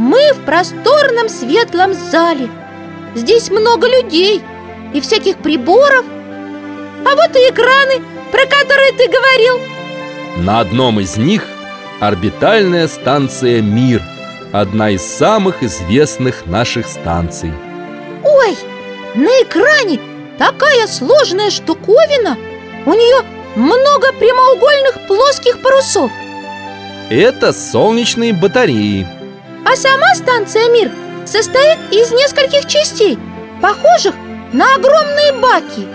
Мы в просторном светлом зале. Здесь много людей и всяких приборов. А вот и экраны, про которые ты говорил. На одном из них орбитальная станция «Мир» Одна из самых известных наших станций. Ой, на экране такая сложная штуковина. У нее много прямоугольных плоских парусов. Это солнечные батареи А сама станция «Мир» состоит из нескольких частей Похожих на огромные баки.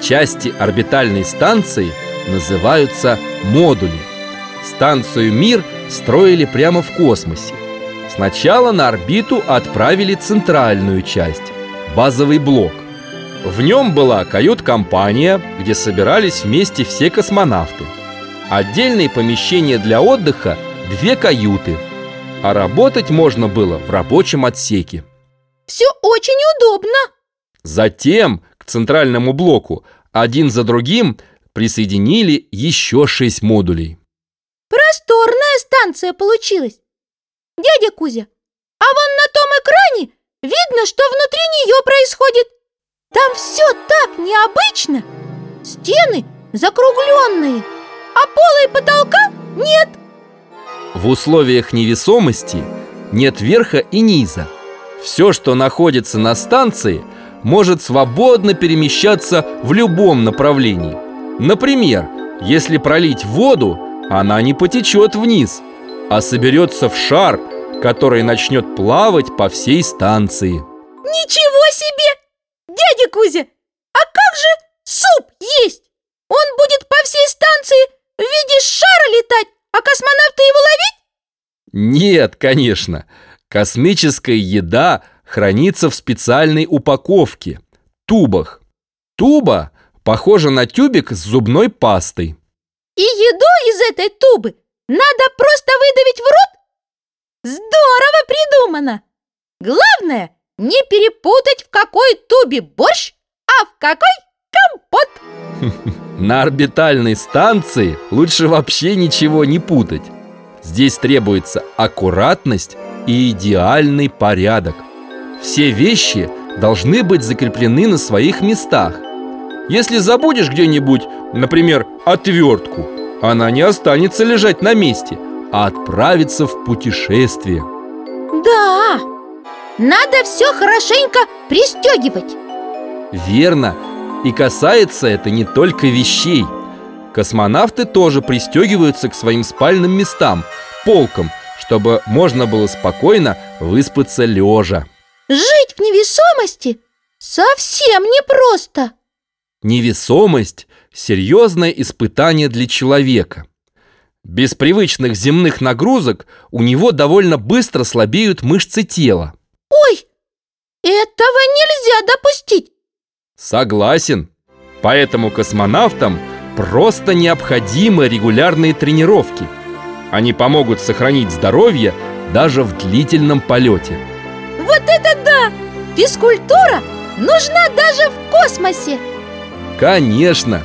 Части орбитальной станции называются модули. Станцию «Мир» строили прямо в космосе. Сначала на орбиту отправили центральную часть – базовый блок. В нем была кают-компания, где собирались вместе все космонавты. Отдельные помещения для отдыха – две каюты А работать можно было в рабочем отсеке. Все очень удобно. Затем к центральному блоку один за другим присоединили еще шесть модулей. Просторная станция получилась. Дядя Кузя, а вон на том экране видно, что внутри нее происходит. Там все так необычно. Стены закругленные, а пола и потолка нет В условиях невесомости нет верха и низа Все, что находится на станции, может свободно перемещаться в любом направлении Например, если пролить воду, она не потечет вниз, а соберется в шар, который начнет плавать по всей станции Ничего себе! Дядя Кузя, а как же суп есть? Он будет по всей станции в виде шара летать, а космонавты его ловить? Нет, конечно Космическая еда хранится в специальной упаковке – тубах Туба похожа на тюбик с зубной пастой И еду из этой тубы надо просто выдавить в рот? Здорово придумано! Главное, не перепутать в какой тубе борщ, а в какой компот На орбитальной станции лучше вообще ничего не путать. Здесь требуется аккуратность и идеальный порядок. Все вещи должны быть закреплены на своих местах. Если забудешь где-нибудь, например, отвертку Она не останется лежать на месте, а отправится в путешествие. Да, надо все хорошенько пристегивать Верно. И касается это не только вещей. Космонавты тоже пристегиваются к своим спальным местам, полкам, чтобы можно было спокойно выспаться лежа. Жить в невесомости совсем непросто Невесомость – серьезное испытание для человека. Без привычных земных нагрузок у него довольно быстро слабеют мышцы тела. Ой, этого нельзя допустить Согласен. Поэтому космонавтам просто необходимы регулярные тренировки. Они помогут сохранить здоровье даже в длительном полете. Вот это да! Физкультура нужна даже в космосе Конечно!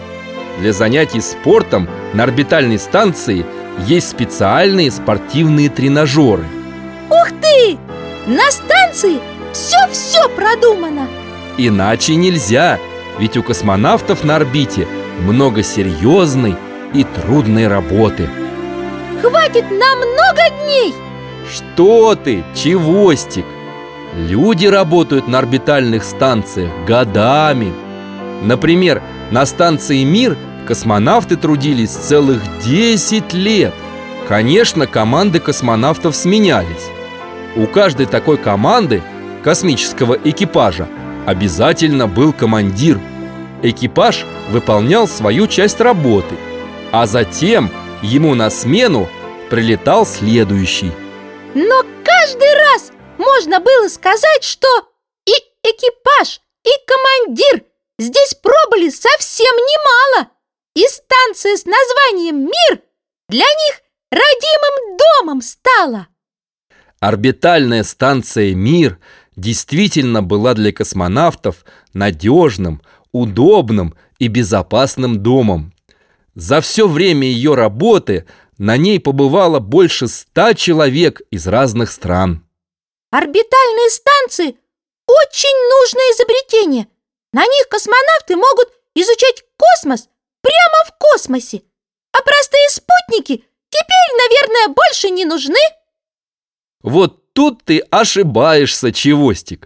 Для занятий спортом на орбитальной станции есть специальные спортивные тренажеры. Ух ты! На станции все-все продумано Иначе нельзя, ведь у космонавтов на орбите много серьезной и трудной работы. Хватит на много дней Что ты, чевостик? Люди работают на орбитальных станциях годами. Например, на станции «Мир» космонавты трудились целых 10 лет. Конечно, команды космонавтов сменялись. У каждой такой команды, космического экипажа, обязательно был командир. Экипаж выполнял свою часть работы, а затем ему на смену прилетал следующий. Но каждый раз можно было сказать, что и экипаж, и командир здесь пробыли совсем немало И станция с названием «Мир» для них родимым домом стала Орбитальная станция «Мир» действительно была для космонавтов надежным, удобным и безопасным домом. За все время ее работы на ней побывало больше ста человек из разных стран. Орбитальные станции – очень нужное изобретение. На них космонавты могут изучать космос прямо в космосе. А простые спутники теперь, наверное, больше не нужны. Вот тут ты ошибаешься, Чевостик.